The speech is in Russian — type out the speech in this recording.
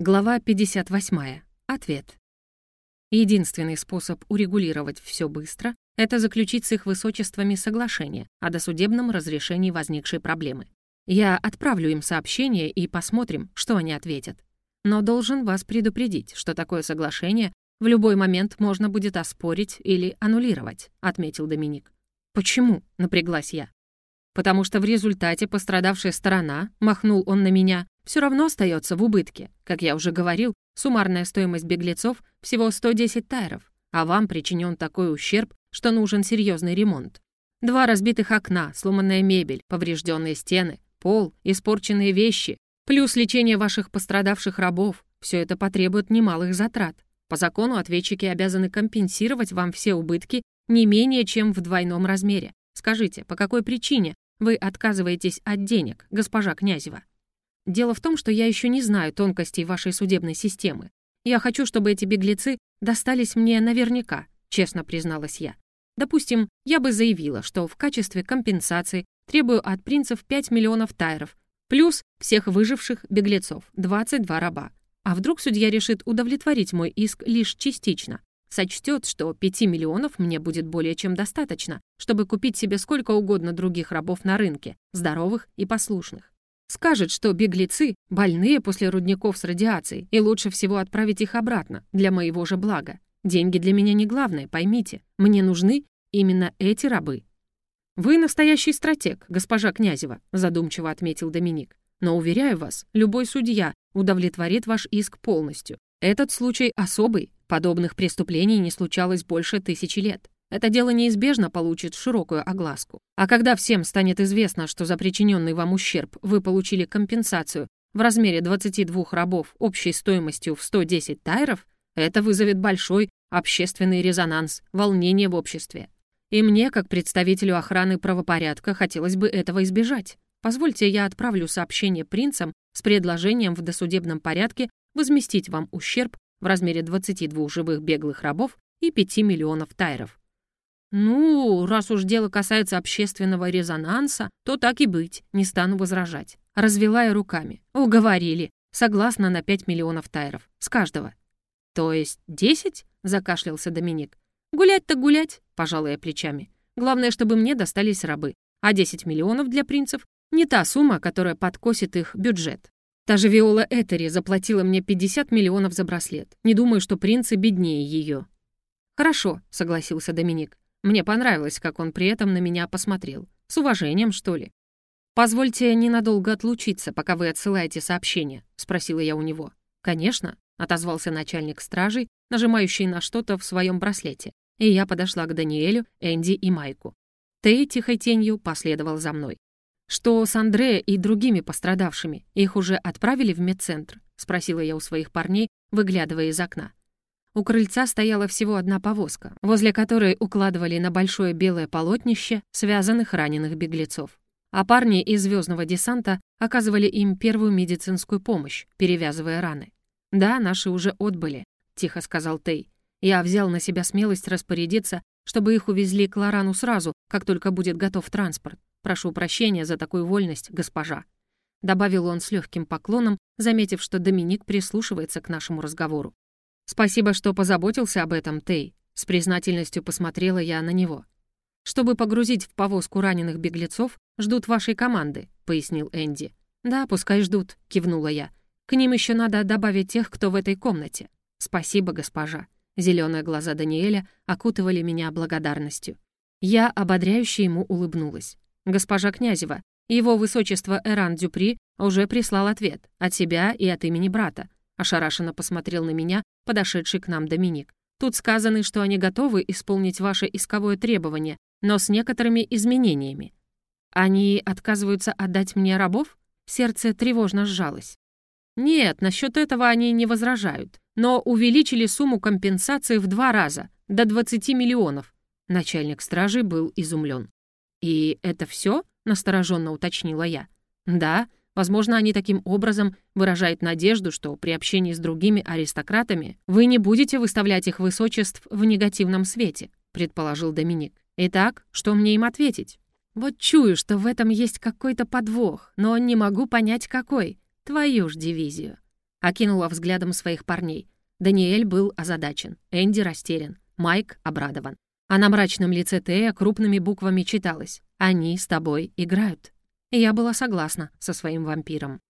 Глава 58. Ответ. Единственный способ урегулировать все быстро — это заключить с их высочествами соглашение о досудебном разрешении возникшей проблемы. Я отправлю им сообщение и посмотрим, что они ответят. Но должен вас предупредить, что такое соглашение в любой момент можно будет оспорить или аннулировать», — отметил Доминик. «Почему?» — напряглась я. «Потому что в результате пострадавшая сторона, махнул он на меня, все равно остается в убытке. Как я уже говорил, суммарная стоимость беглецов всего 110 тайров, а вам причинен такой ущерб, что нужен серьезный ремонт. Два разбитых окна, сломанная мебель, поврежденные стены, пол, испорченные вещи, плюс лечение ваших пострадавших рабов — все это потребует немалых затрат. По закону ответчики обязаны компенсировать вам все убытки не менее чем в двойном размере. Скажите, по какой причине вы отказываетесь от денег, госпожа Князева? Дело в том, что я еще не знаю тонкостей вашей судебной системы. Я хочу, чтобы эти беглецы достались мне наверняка, честно призналась я. Допустим, я бы заявила, что в качестве компенсации требую от принцев 5 миллионов тайров, плюс всех выживших беглецов, 22 раба. А вдруг судья решит удовлетворить мой иск лишь частично? Сочтет, что 5 миллионов мне будет более чем достаточно, чтобы купить себе сколько угодно других рабов на рынке, здоровых и послушных. Скажет, что беглецы больные после рудников с радиацией, и лучше всего отправить их обратно, для моего же блага. Деньги для меня не главное, поймите. Мне нужны именно эти рабы. «Вы настоящий стратег, госпожа Князева», задумчиво отметил Доминик. «Но, уверяю вас, любой судья удовлетворит ваш иск полностью. Этот случай особый, подобных преступлений не случалось больше тысячи лет. Это дело неизбежно получит широкую огласку. А когда всем станет известно, что за причиненный вам ущерб вы получили компенсацию в размере 22 рабов общей стоимостью в 110 тайров, это вызовет большой общественный резонанс, волнение в обществе. И мне, как представителю охраны правопорядка, хотелось бы этого избежать. Позвольте, я отправлю сообщение принцам с предложением в досудебном порядке возместить вам ущерб в размере 22 живых беглых рабов и 5 миллионов тайров. «Ну, раз уж дело касается общественного резонанса, то так и быть, не стану возражать». Развела я руками. «Уговорили. Согласно на 5 миллионов тайров. С каждого». «То есть 10?» — закашлялся Доминик. «Гулять-то гулять», — пожала я плечами. «Главное, чтобы мне достались рабы. А 10 миллионов для принцев — не та сумма, которая подкосит их бюджет. Та же Виола Этери заплатила мне 50 миллионов за браслет. Не думаю, что принцы беднее ее. «Хорошо», — согласился Доминик. Мне понравилось, как он при этом на меня посмотрел. С уважением, что ли. «Позвольте ненадолго отлучиться, пока вы отсылаете сообщение», — спросила я у него. «Конечно», — отозвался начальник стражей, нажимающий на что-то в своем браслете, и я подошла к Даниэлю, Энди и Майку. Тей тихой тенью последовал за мной. «Что с Андре и другими пострадавшими? Их уже отправили в медцентр?» — спросила я у своих парней, выглядывая из окна. У крыльца стояла всего одна повозка, возле которой укладывали на большое белое полотнище связанных раненых беглецов. А парни из звездного десанта оказывали им первую медицинскую помощь, перевязывая раны. «Да, наши уже отбыли», — тихо сказал Тей. «Я взял на себя смелость распорядиться, чтобы их увезли к Лорану сразу, как только будет готов транспорт. Прошу прощения за такую вольность, госпожа». Добавил он с легким поклоном, заметив, что Доминик прислушивается к нашему разговору. «Спасибо, что позаботился об этом, Тей», — с признательностью посмотрела я на него. «Чтобы погрузить в повозку раненых беглецов, ждут вашей команды», — пояснил Энди. «Да, пускай ждут», — кивнула я. «К ним еще надо добавить тех, кто в этой комнате». «Спасибо, госпожа». Зеленые глаза Даниэля окутывали меня благодарностью. Я ободряюще ему улыбнулась. «Госпожа Князева, его высочество Эран Дюпри уже прислал ответ от себя и от имени брата. Ошарашенно посмотрел на меня подошедший к нам Доминик. «Тут сказано, что они готовы исполнить ваше исковое требование, но с некоторыми изменениями. Они отказываются отдать мне рабов?» Сердце тревожно сжалось. «Нет, насчет этого они не возражают, но увеличили сумму компенсации в два раза, до 20 миллионов». Начальник стражи был изумлен. «И это все? настороженно уточнила я. «Да, Возможно, они таким образом выражают надежду, что при общении с другими аристократами вы не будете выставлять их высочеств в негативном свете, предположил Доминик. Итак, что мне им ответить? Вот чую, что в этом есть какой-то подвох, но не могу понять какой. Твою ж дивизию. Окинула взглядом своих парней. Даниэль был озадачен, Энди растерян, Майк обрадован. А на мрачном лице Тея крупными буквами читалось «Они с тобой играют». И я была согласна со своим вампиром.